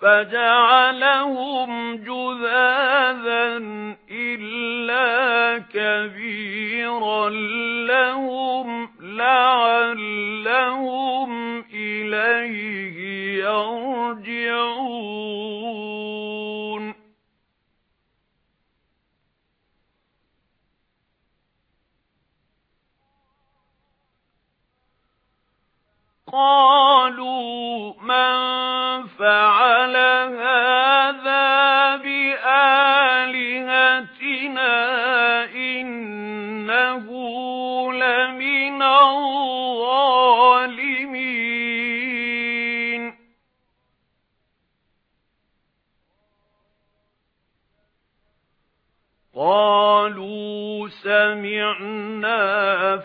فَجَعَلَهُمْ جُذَاذًا إِلَّا كَبِيرًا لَّهُمْ لَعَلَّهُمْ إِلَيْهِ يَرْجِعُونَ قَالُوا مَن فَعَلَ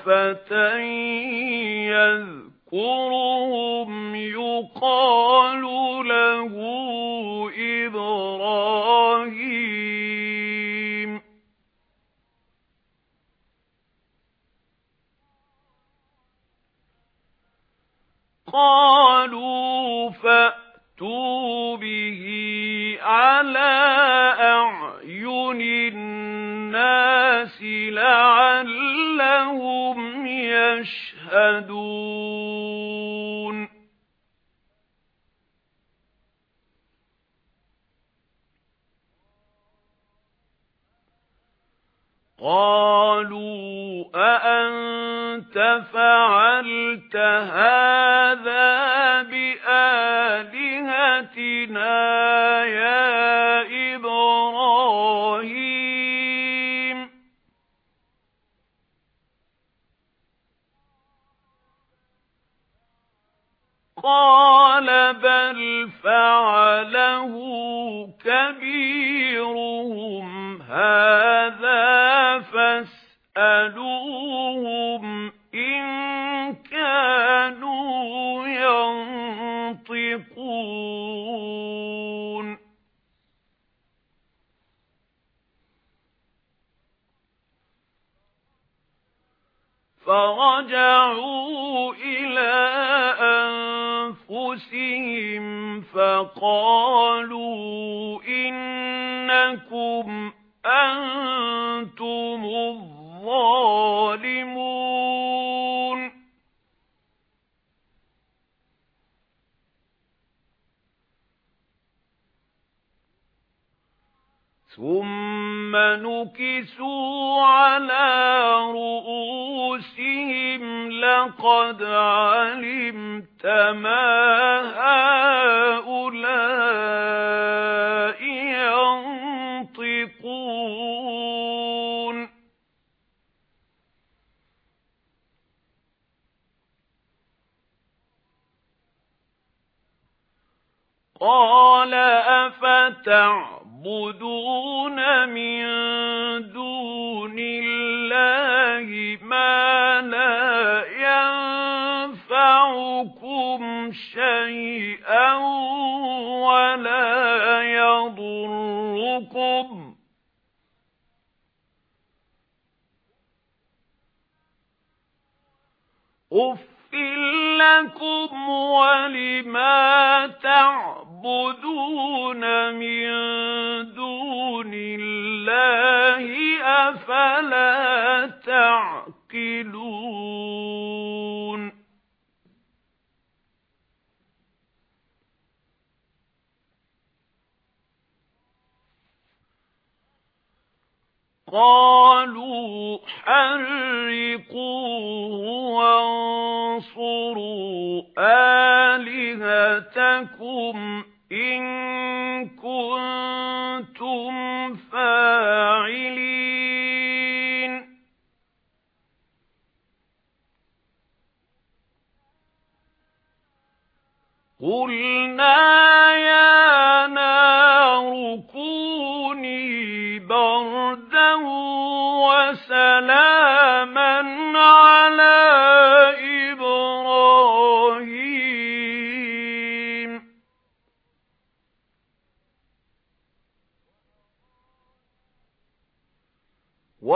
فَتًى يَذْكُرُهُمْ يُقَالُ لَهُ إِبْرَاهِيمُ قَالُوا فَأْتُوا بِهِ عَلَى أَعْيُنِ النَّاسِ لَعَلَّهُمْ يَشْهَدُونَ. قَالُوا أَأَنْتَ فَعَلْتَ هَذَا بِآلِهَتِنَا يَا قَالَ بَلْ فَعَلَهُ كَبِيرُهُمْ هَذَا فَاسْأَلُوهُمْ إِن كَانُوا يَنطِقُونَ فَرَجَعُوا إِلَى فَقَالُوا إِنَّكُمْ أَنْتُمُ الظَّالِمُونَ. ثُمَّ نُكِسُوا عَلَى رُؤُوسِهِمْ لَقَدْ عَلِمْتَ مَا هَؤُلَاءِ قَالَ أَفَتَعْبُدُونَ تَعْبُدُونَ مِن دُونِ اللَّهِ مَا لَا يَنفَعُكُمْ شَيْئًا وَلَا يَضُرُّكُمْ. أُفٍّ لَكُمْ وَلِمَا تَعْبُدُونَ مِن دُونِ اللَّهِ أَفَلَا تَعْقِلُونَ؟ قَالُوا حَرِّقُوهُ وَانصُرُوا آلِهَتَكُمْ فَاعِلِينَ. قُلْنَا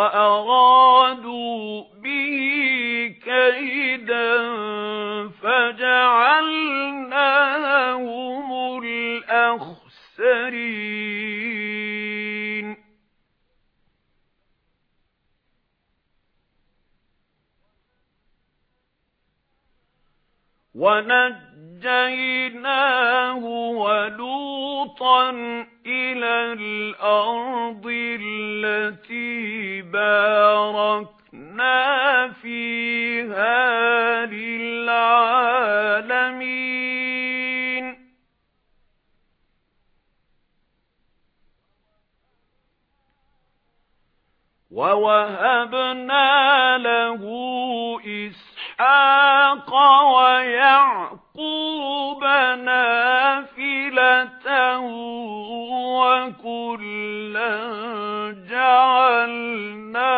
وأرادوا به كيدا فجعلناهم الأخسرين. ونجيناه ولوطا إِلَى الْأَرْضِ الَّتِي بَارَكْنَا فِيهَا لِلْعَالَمِينَ وَوَهَبْنَا لَهُ إِسْحَاقَ وَيَعْقُوبَ جعلنا